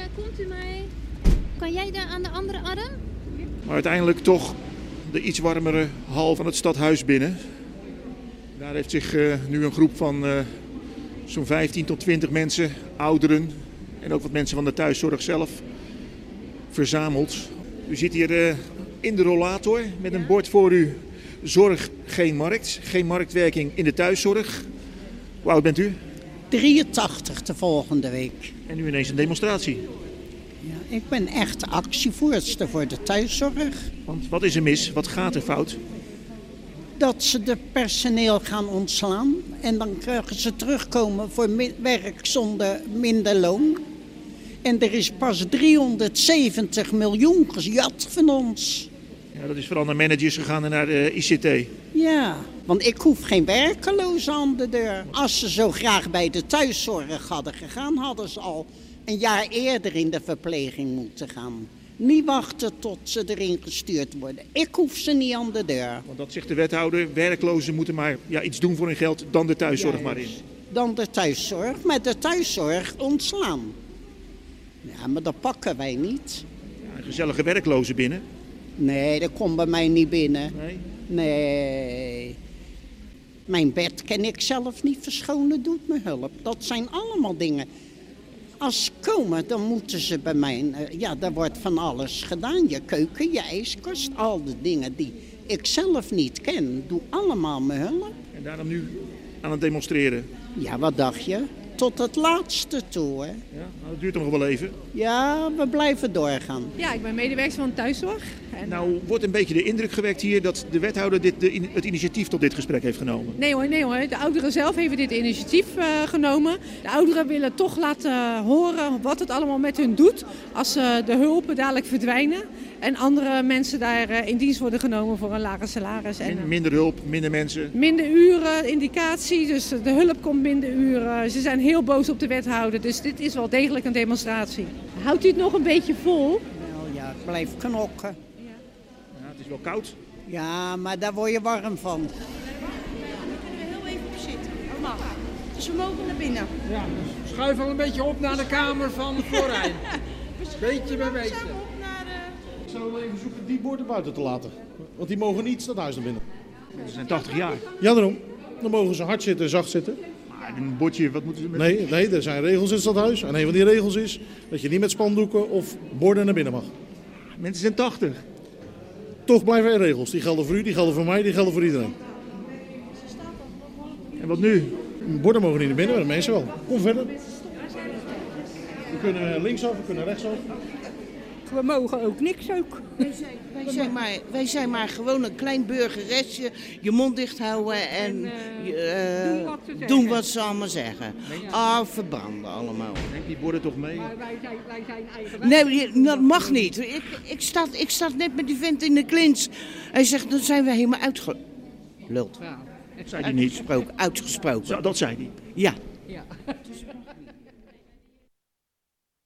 eh, komt u mij? Kan jij daar aan de andere arm? Maar uiteindelijk toch de iets warmere hal van het stadhuis binnen. Daar heeft zich eh, nu een groep van eh, zo'n 15 tot 20 mensen, ouderen en ook wat mensen van de thuiszorg zelf, verzameld. U zit hier in de rollator met een bord voor u. Zorg, geen markt. Geen marktwerking in de thuiszorg. Hoe oud bent u? 83 de volgende week. En nu ineens een demonstratie. Ja, ik ben echt actievoerster voor de thuiszorg. Want wat is er mis? Wat gaat er fout? Dat ze de personeel gaan ontslaan en dan krijgen ze terugkomen voor werk zonder minder loon. En er is pas 370 miljoen gejat van ons. Ja, dat is vooral naar managers gegaan en naar de ICT. Ja, want ik hoef geen werkelozen aan de deur. Als ze zo graag bij de thuiszorg hadden gegaan, hadden ze al een jaar eerder in de verpleging moeten gaan. Niet wachten tot ze erin gestuurd worden. Ik hoef ze niet aan de deur. Want dat zegt de wethouder, werklozen moeten maar ja, iets doen voor hun geld, dan de thuiszorg maar in. Dan de thuiszorg, met de thuiszorg ontslaan. Ja, maar dat pakken wij niet. Ja, een gezellige werklozen binnen. Nee, dat komt bij mij niet binnen. Nee. Nee. Mijn bed kan ik zelf niet verschonen, doet me hulp. Dat zijn allemaal dingen. Als ze komen, dan moeten ze bij mij... eh, Ja, daar wordt van alles gedaan. Je keuken, je ijskast, al de dingen die ik zelf niet ken. Doe allemaal mijn hulp. En daarom nu aan het demonstreren. Ja, wat dacht je? Tot het laatste toe, hè? Ja, nou, dat duurt nog wel even. Ja, we blijven doorgaan. Ja, ik ben medewerker van thuiszorg. En, Nou wordt een beetje de indruk gewekt hier dat de wethouder dit, de, het initiatief tot dit gesprek heeft genomen. Nee hoor, nee hoor. De ouderen zelf hebben dit initiatief eh, genomen. De ouderen willen toch laten horen wat het allemaal met hun doet als eh, de hulpen dadelijk verdwijnen. En andere mensen daar eh, in dienst worden genomen voor een lager salaris. En, eh, Minder hulp, minder mensen. minder uren, indicatie, dus de hulp komt minder uren. Ze zijn heel boos op de wethouder, dus dit is wel degelijk een demonstratie. Houdt u het nog een beetje vol? Nou ja, ik blijf knokken. Ja, het is wel koud. Ja, maar daar word je warm van. heel even op zitten. Dat mag. Dus we mogen naar binnen. Ja, dus schuif al een beetje op naar de kamer van Florijn. Beetje bij beetje. Zou wel even zoeken die borden buiten te laten. Want die mogen niet dat huis naar binnen. Ze zijn 80 jaar. Ja, daarom. Dan mogen ze hard zitten, zacht zitten. Maar een bordje, wat moeten ze met... Nee, nee, er zijn regels in het stadhuis. En een van die regels is dat je niet met spandoeken of borden naar binnen mag. Mensen zijn 80. Toch blijven er regels. Die gelden voor u, die gelden voor mij, die gelden voor iedereen. En wat nu? Borden mogen niet naar binnen, maar de mensen wel. Kom verder. We kunnen linksaf, we kunnen rechtsaf. We mogen ook niks ook. Wij zijn, wij zijn, maar, wij zijn maar gewoon een klein burgeretje. Je mond dicht houden en, je, eh, doen wat ze zeggen. doen wat ze allemaal zeggen. Ah, verbranden allemaal. Neem die borden toch mee? wij zijn, wij zijn eigen Nee, dat mag niet. Ik, ik, sta, ik sta net met die vent in de klins. Hij zegt, dan zijn we helemaal uitgeluld. Zei hij niet. Uitgesproken. Dat zei hij. Ja. Ja.